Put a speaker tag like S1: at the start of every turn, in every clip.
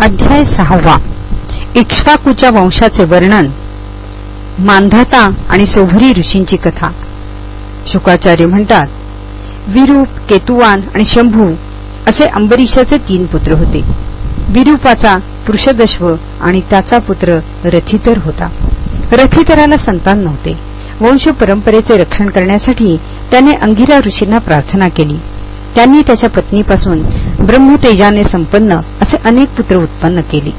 S1: अध्याय सहावा. इक्ष्वाकूच्या वंशाचे वर्णन. मांधाता आणि सोभरी ऋषींची कथा. शुकाचार्य म्हणतात विरूप केतुवान आणि शंभू असे अंबरीशाचे तीन पुत्र होते. विरूपाचा पुरुषदश्व आणि त्याचा पुत्र रथितर होता. रथितराला संतान नव्हते. वंश परंपरेचे रक्षण करण्यासाठी त्याने अंगिरा ऋषींना प्रार्थना केली. त्यांनी त्याच्या पत्नीपासून ब्रह्मतेजाने संपन्न असे अनेक पुत्र उत्पन्न केले.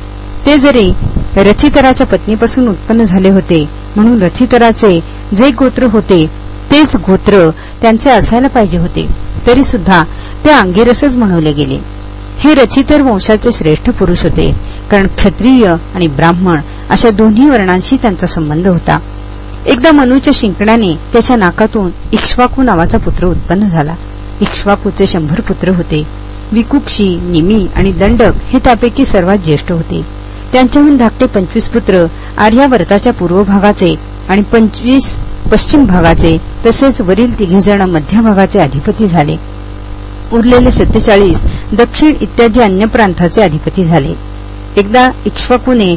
S1: ते जरी रथितराच्या पत्नीपासून उत्पन्न झाले होते म्हणून रथितराचे जे गोत्र होते तेच गोत्र त्यांचे असायला पाहिजे होते. तरी सुद्धा ते अंगिरसच म्हणवले गेले. हे रथितर वंशाचे श्रेष्ठ पुरुष होते कारण क्षत्रिय आणि ब्राह्मण अशा दोन्ही वर्णांशी त्यांचा संबंध होता. एकदा मनूच्या शिंकण्याने त्याच्या नाकातून इक्ष्वाकू नावाचा पुत्र उत्पन्न झाला. इक्ष्वाकूचे शंभर पुत्र होते. विकुक्षी निमी आणि दंडक हे त्यापैकी सर्वात ज्येष्ठ होते. त्यांच्याहून धाकटे पंचवीस पुत्र आर्यावर्ताच्या पूर्व भागाचे आणि पंचवीस पश्चिम भागाचे तसेच वरील तिघेजण मध्य भागाचे अधिपती झाले. उरलेले सत्तेचाळीस दक्षिण इत्यादी अन्य प्रांताचे अधिपती झाले. एकदा इक्ष्वाकूने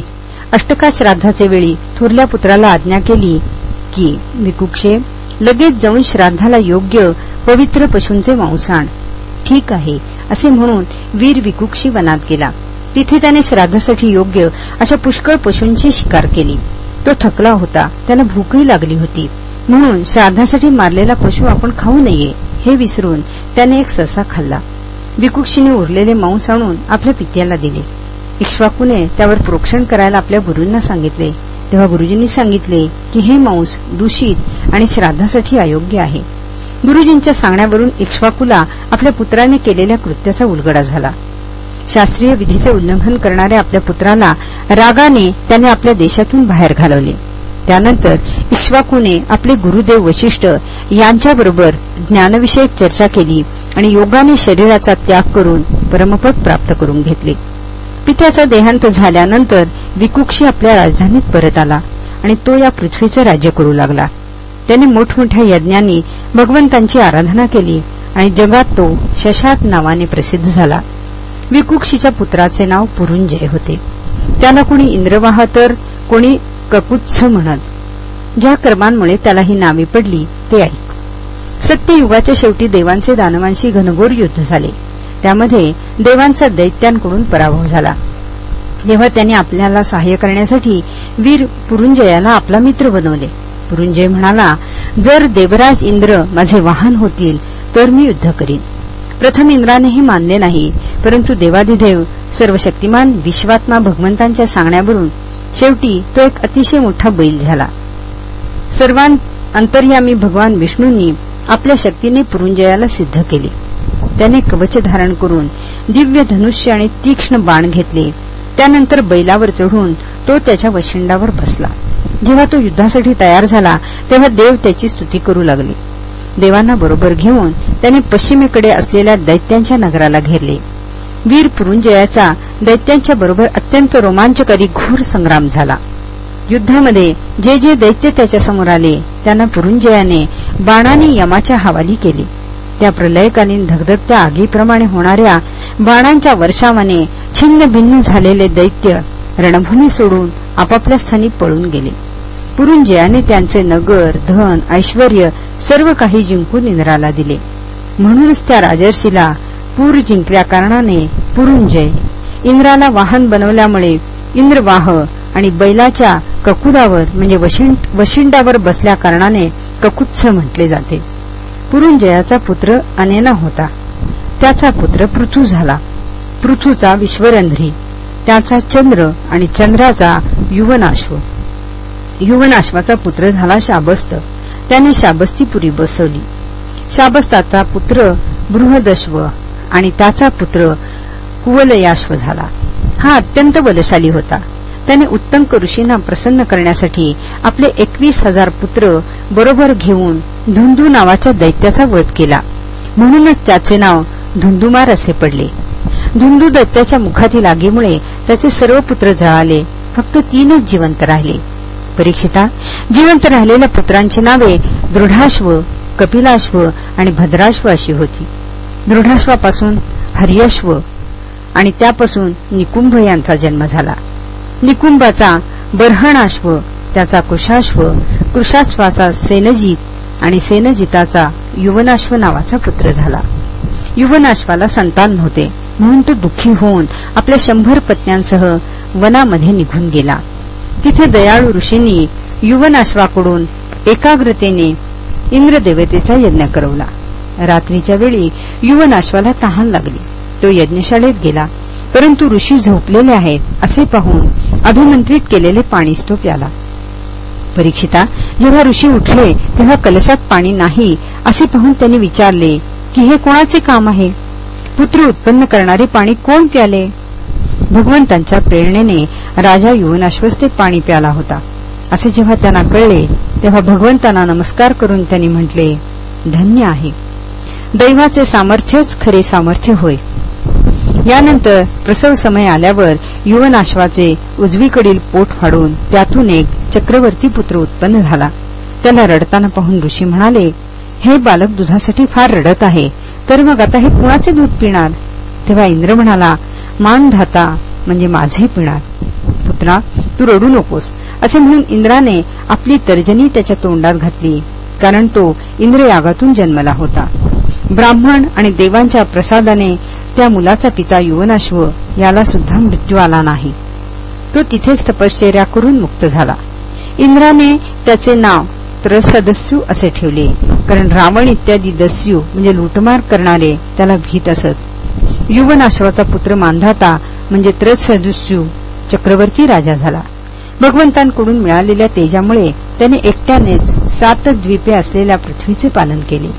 S1: अष्टका श्राद्धाचे वेळी थोरल्या पुत्राला आज्ञा केली की विकुक्षे लगेच जाऊन श्राद्धाला योग्य पवित्र पशूंचे मांसाण ठीक आहे असे म्हणून वीर विकुक्षी वनात गेला. तिथे त्याने श्राद्धासाठी योग्य अशा पुष्कळ पशूंची शिकार केली. तो थकला होता त्याला भूकही लागली होती. म्हणून श्राद्धासाठी मारलेला पशु आपण खाऊ नये हे विसरून त्याने एक ससा खाल्ला. विकुक्षीने उरलेले मांस आणून आपल्या पित्याला दिले. इक्ष्वाकूने त्यावर प्रोक्षण करायला आपल्या गुरूंना सांगितले. तेव्हा गुरुजींनी सांगितले की हे मांस दूषित आणि श्राद्धासाठी अयोग्य आहे. गुरुजींच्या सांगण्यावरून इक्ष्वाकूला आपल्या पुत्राने केलेल्या कृत्याचा उलगडा झाला. शास्त्रीय विधीचे उल्लंघन करणाऱ्या आपल्या पुत्राला रागाने त्याने आपल्या देशातून बाहेर घालवले. त्यानंतर इक्ष्वाकूने आपले गुरुदेव वशिष्ठ यांच्याबरोबर ज्ञानविषयक चर्चा केली आणि योगाने शरीराचा त्याग करून परमपद प्राप्त करून घेतले. पित्याचा देहांत झाल्यानंतर विकुक्षी आपल्या राजधानीत परत आला आणि तो या पृथ्वीचे राज्य करू लागला. त्याने मोठमोठ्या यज्ञांनी भगवंतांची आराधना केली आणि जगात तो शशात नावाने प्रसिद्ध झाला. विकुक्षीच्या पुत्राचे नाव पुरुंजय होते. त्याला कोणी इंद्रवाह तर कोणी ककुत्स म्हणत. ज्या कर्मांमुळे त्याला ही नावे पडली ते ऐक. सत्ययुगाच्या शेवटी देवांचे दानवांशी घनघोर युद्ध झाले. त्यामध्ये देवांचा दैत्यांकडून पराभव झाला. तेव्हा त्यांनी आपल्याला सहाय्य करण्यासाठी वीर पुरुंजयाला आपला मित्र बनवले. पुरुंजय म्हणाला जर देवराज इंद्र माझे वाहन होतील तर मी युद्ध करीन. प्रथम इंद्रानेही मानले नाही परंतु देवाधिदेव सर्व शक्तिमान विश्वात्मा भगवंतांच्या सांगण्यावरून शेवटी तो एक अतिशय मोठा बैल झाला. सर्वां अंतर्यामी भगवान विष्णूंनी आपल्या शक्तीने पुरुंजयाला सिद्ध केले. त्याने कवच धारण करून दिव्य धनुष्य आणि तीक्ष्ण बाण घेतले. त्यानंतर बैलावर चढून तो त्याच्या वशिंडावर बसला. जेव्हा तो युद्धासाठी तयार झाला तेव्हा देव त्याची स्तुती करू लागले. देवांना बरोबर घेऊन त्याने पश्चिमेकडे असलेल्या दैत्यांच्या नगराला घेरले. वीर पुरुंजयाचा दैत्यांच्या बरोबर अत्यंत रोमांचकारी घोर संग्राम झाला. युद्धामध्ये जे जे दैत्य त्याच्यासमोर आले त्यांना पुरुंजयाने बाणाने यमाच्या हवाली केली. त्या प्रलयकालीन धगधगत्या आगीप्रमाणे होणाऱ्या बाणांच्या वर्षावाने छिन्न भिन्न झालेले दैत्य रणभूमी सोडून आपापल्या स्थानी पळून गेले. पुरुंजयाने त्यांचे नगर धन ऐश्वर सर्व काही जिंकून इंद्राला दिले. म्हणूनच त्या राजर्षीला पूर जिंकल्या कारणाने पुरुंजय इंद्राला वाहन बनवल्यामुळे इंद्रवाह आणि बैलाच्या ककुदावर म्हणजे वशिंडावर बसल्या कारणाने ककुत्स म्हटले जाते. पुरुंजयाचा पुत्र अनेना होता. त्याचा पुत्र पृथू झाला. पृथूचा विश्वरंध्री. त्याचा चंद्र आणि चंद्राचा युवनाश्व. युवनाश्वाचा पुत्र झाला शाबस्त. त्याने शाबस्तीपुरी बसवली. शाबस्ताचा पुत्र बृहदश्व आणि त्याचा पुत्र कुवलयाश्व झाला. हा अत्यंत बलशाली होता. त्याने उत्तंक ऋषींना प्रसन्न करण्यासाठी आपले एकवीस हजार पुत्र बरोबर घेऊन धुंदू नावाच्या दैत्याचा वध केला. म्हणूनच त्याचे नाव धुंदुमार असे पडले. धुंदू दैत्याच्या मुखातील आगीमुळे त्याचे सर्व पुत्र जळाले. फक्त तीनच जिवंत राहिले. परीक्षिता जिवंत राहिलेल्या पुत्रांची नावे दृढाश्व कपिलाश्व आणि भद्राश्व अशी होती. दृढाश्वापासून हरियश्व आणि त्यापासून निकुंभ यांचा जन्म झाला. निकुंभाचा बर्हणाश्व त्याचा कुशाश्व कृषाश्वाचा सेनजीत आणि सेनजिताचा युवनाश्व नावाचा पुत्र झाला. युवनाश्वाला संतान नव्हते म्हणून तो दुःखी होऊन आपल्या शंभर पत्न्यांसह वनामध्ये निघून गेला. तिथे दयाळू ऋषींनी युवनाश्वाकडून एकाग्रतेने इंद्रदेवतेचा यज्ञ करवला. रात्रीच्या वेळी युवनाश्वाला तहान लागली. तो यज्ञशाळेत गेला. परंतु ऋषी झोपलेले आहेत असे पाहून अभिमंत्रित केलेले पाणीच तो प्याला परीक्षिता जेव्हा ऋषी उठले तेव्हा कलशात पाणी नाही असे पाहून त्यांनी विचारले की हे कोणाचे काम आहे? पुत्र उत्पन्न करणारे पाणी कोण प्याले? भगवंतांच्या प्रेरणेने राजा युवनाश्वस्थेत पाणी प्याला होता. असे जेव्हा त्यांना कळले तेव्हा भगवंतांना नमस्कार करून त्यांनी म्हटले धन्य आहे. दैवाचे सामर्थ्यच खरे सामर्थ्य होय. यानंतर प्रसव समय आल्यावर युवनाश्वाचे उजवीकडील पोट फाडून त्यातून एक चक्रवर्ती पुत्र उत्पन्न झाला. त्याला रडताना पाहून ऋषी म्हणाले हे बालक दुधासाठी फार रडत आहे तर मग आता हे कुणाचे दूध पिणार? तेव्हा इंद्र म्हणाला मानधाता म्हणजे माझे पिणार. पुत्रा तू रडू नकोस. असे म्हणून इंद्राने आपली तर्जनी त्याच्या तोंडात घातली कारण तो इंद्रयागातून जन्मला होता. ब्राह्मण आणि देवांच्या प्रसादाने त्या मुलाचा पिता युवनाश्व याला सुद्धा मृत्यू आला नाही. तो तिथेच तपश्चर्या करून मुक्त झाला. इंद्राने त्याचे नाव त्रसदस्यू असे ठेवले कारण रावण इत्यादी दस्यू म्हणजे लुटमार करणारे त्याला भीत असत. युवनाश्वाचा पुत्र मांधाता म्हणजे त्रसदस्यू चक्रवर्ती राजा झाला. भगवंतांकडून मिळालेल्या तेजामुळे त्याने एकट्यानेच सात द्वीपे असलेल्या पृथ्वीचे पालन केले.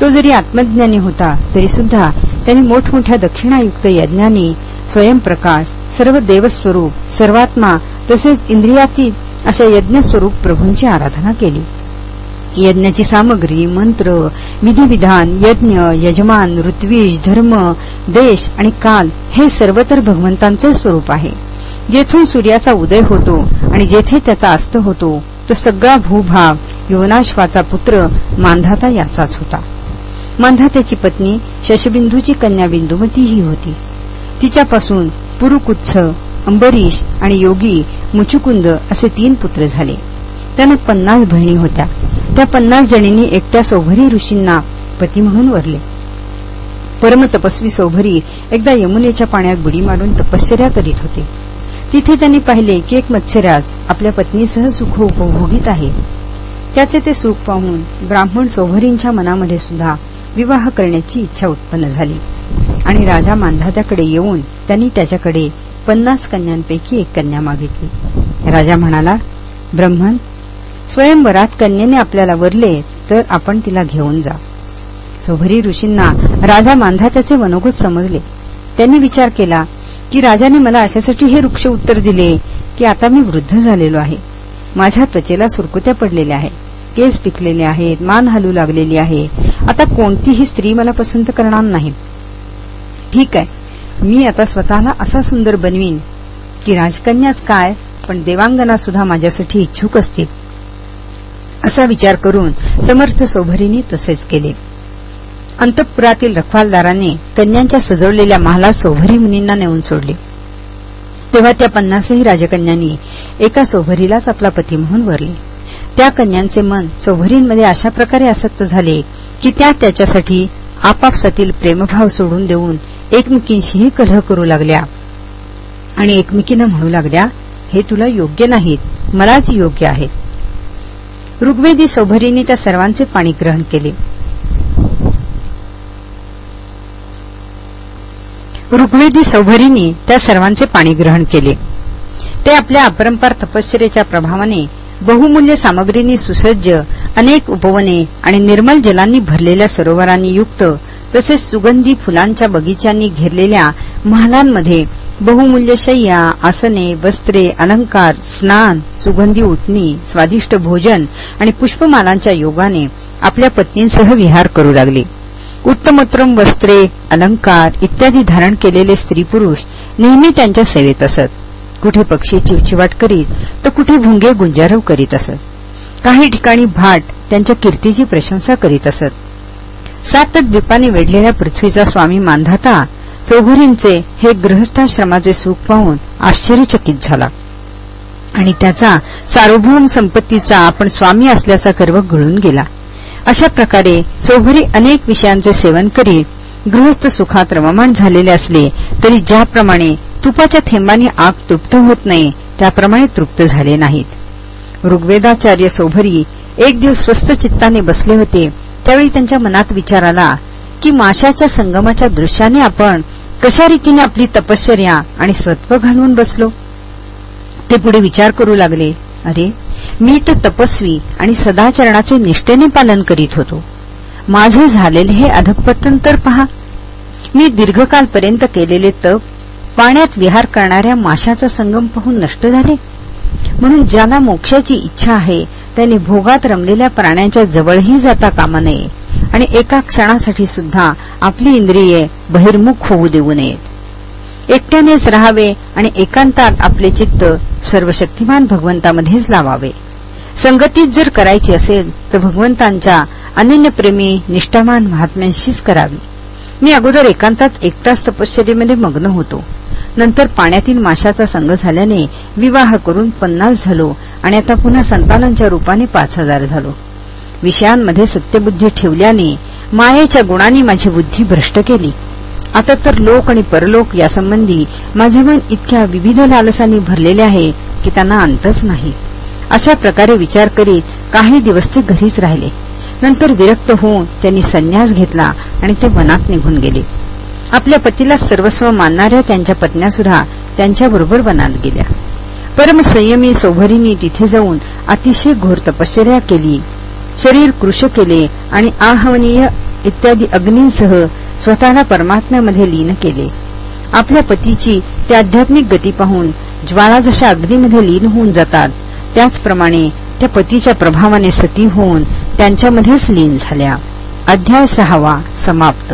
S1: तो जरी आत्मज्ञानी होता तरी सुद्धा त्याने मोठमोठ्या दक्षिणायुक्त यज्ञांनी स्वयंप्रकाश सर्व देवस्वरूप सर्वात्मा तसेच इंद्रियातीत अशा यज्ञस्वरूप प्रभूंची आराधना केली. यज्ञाची सामग्री मंत्र विधिविधान यज्ञ यजमान ऋत्विज धर्म देश आणि काल हे सर्वतर भगवंतांचे स्वरूप आहे. जेथून सूर्याचा उदय होतो आणि जेथे त्याचा अस्त होतो तो सगळा भूभाग योनाश्वाचा पुत्र मांधाता याचाच होता. मांधात्याची पत्नी शशबिंदूची कन्या बिंदुमती ही होती. तिच्यापासून पुरुकुत्स अंबरीश आणि योगी मुचुकुंद असे तीन पुत्र झाले. त्यांना पन्नास बहिणी होत्या. त्या पन्नास जणींनी एकट्या सौभरी ऋषींना पती म्हणून वरले. परमतपस्वी सौभरी एकदा यमुनेच्या पाण्यात बुडी मारून तपश्चर्या करीत होते. तिथे त्यांनी पाहिले की एक मत्स्यराज आपल्या पत्नीसह सुख उपभोगीत आहे. त्याचे ते सुख पाहून ब्राह्मण सौभरींच्या मनामध्ये सुद्धा विवाह करण्याची इच्छा उत्पन्न झाली. आणि राजा मांधात्याकडे येऊन त्यांनी त्याच्याकडे पन्नास कन्यांपैकी एक कन्या मागितली. राजा म्हणाला ब्रह्मन स्वयंवरात कन्येने आपल्याला वरले तर आपण तिला घेऊन जा. सोभरी ऋषींना राजा मांधात्याचे मनोगत समजले. त्यांनी विचार केला की राजाने मला अशासाठी हे वृक्ष उत्तर दिले की आता मी वृद्ध झालेलो आहे. माझ्या त्वचेला सुरकुत्या पडलेल्या आहेत केस पिकलेले आहेत मान हलू लागलेली आहे. आता कोणतीही स्त्री मला पसंत करणार नाही. ठीक आहे. मी आता स्वतःला असा सुंदर बनवीन की राजकन्याच काय पण देवांगना सुद्धा माझ्यासाठी इच्छुक असतील. असा विचार करून समर्थ सोभरीने तसेच केले. अंतपुरातील रखवालदाराने कन्यांच्या सजवलेल्या महालात सोभरी मुनींना नेऊन सोडले. तेव्हा त्या पन्नासही राजकन्यांनी एका सोभरीलाच आपला पती म्हणून वरले. त्या कन्यांचे मन सोभरींमध्ये अशा प्रकारे आसक्त झाले की त्या त्याच्यासाठी आपापसातील प्रेमभाव सोडून देऊन एकमेकींशीही कलह करू लागल्या. आणि एकमेकीनं म्हणू लागल्या हे तुला योग्य नाहीत. मलाच योग्य आहेत. ऋग्वेदी सौभरीने त्या सर्वांचे पाणी ग्रहण केले. ऋग्वेदी सौभरीने त्या सर्वांचे पाणी ग्रहण केले. ते आपल्या अपरंपार तपश्चर्याच्या प्रभावाने बहुमूल्य सामग्रींनी सुसज्ज अनेक उपवने आणि निर्मल जलांनी भरलेल्या सरोवरांनी युक्त तसेच सुगंधी फुलांच्या बगीचांनी घेरलेल्या महालांमध्ये बहुमूल्य शय्या आसने वस्त्रे अलंकार स्नान सुगंधी उठणी स्वादिष्ट भोजन आणि पुष्पमालांच्या योगाने आपल्या पत्नींसह विहार करू लागले. उत्तमोत्तम वस्त्रे अलंकार इत्यादी धारण केलेले स्त्री पुरुष नेहमी त्यांच्या सेवेत असत. कुठे पक्षी चिवचिवाट करीत तर कुठे भुंगे गुंजारव करीत असत. काही ठिकाणी भाट त्यांच्या कीर्तीची प्रशंसा करीत असत. सात द्वीपाने वेढलेल्या पृथ्वीचा स्वामी मानधाता चौघरींचे हे गृहस्थाश्रमाचे सुख पाहून आश्चर्यचकित झाला. आणि त्याचा सार्वभौम संपत्तीचा आपण स्वामी असल्याचा गर्व गळून गेला. अशा प्रकारे चौघरी अनेक विषयांचे सेवन करीत गृहस्थ सुखात रममाण झालेले असले तरी ज्याप्रमाणे तुपाच्या थेंबाने आग तृप्त होत नाही त्याप्रमाणे तृप्त झाले नाहीत. ऋग्वेदाचार्य सौभरी एक दिवस स्वस्थ चित्ताने बसले होते. त्यावेळी त्यांच्या मनात विचार आला की माशाच्या संगमाच्या दृश्याने आपण कशा रीतीने आपली तपश्चर्या आणि सत्व घालवून बसलो? ते पुढे विचार करू लागले अरे मी तर तपस्वी आणि सदाचरणाचे निष्ठेने पालन करीत होतो. माझे झालेले हे अधपतन तर पहा. मी दीर्घकालपर्यंत केलेले तप पाण्यात विहार करणाऱ्या माशाचा संगम पाहून नष्ट झाले. म्हणून ज्याला मोक्षाची इच्छा आहे त्याने भोगात रमलेल्या प्राण्यांच्या जवळही जाता कामा नये. आणि एका क्षणासाठी सुद्धा आपली इंद्रिये बहिर्मुख होऊ देऊ नयेत. एकट्यानेच राहावे आणि एकांतात आपले चित्त सर्वशक्तिमान भगवंतामध्येच लावावे. संगतीत जर करायची असेल तर भगवंतांच्या अनन्यप्रेमी निष्ठामान महात्म्यांशीच करावी. मी अगोदर एकांतात एकटाच तपश्चर्येमध्ये मग्न होतो. नंतर पाण्यातील माशाचा संघ झाल्याने विवाह करून पन्नास झालो आणि आता पुन्हा संतानांच्या रूपाने पाच हजार झालो. विषयांमध्ये सत्यबुद्धी ठेवल्याने मायेच्या गुणांनी माझी बुद्धी भ्रष्ट केली. आता तर लोक आणि परलोक यासंबंधी माझे मन इतक्या विविध लालसांनी भरलेले आहे की त्यांना अंतच नाही. अशा प्रकारे विचार करीत काही दिवस ते घरीच राहिले. नंतर विरक्त होऊन त्यांनी संन्यास घेतला आणि ते वनात निघून गेले. आपल्या पतीला सर्वस्व मानणाऱ्या त्यांच्या पत्न्यासुद्धा त्यांच्याबरोबर वनात गेल्या. परमसंयमी सोभरींनी तिथे जाऊन अतिशय घोर तपश्चर्या केली. शरीर कृश केले आणि आहवनीय इत्यादी अग्नींसह स्वतःला परमात्म्यामध्ये लीन केले. आपल्या पतीची त्या आध्यात्मिक गती पाहून ज्वाळा जशा अग्नीमध्ये लीन होऊन जातात त्याचप्रमाणे त्या पतीच्या प्रभावाने सती होऊन त्यांच्यामध्येच लीन झाल्या. अध्याय सहावा समाप्त.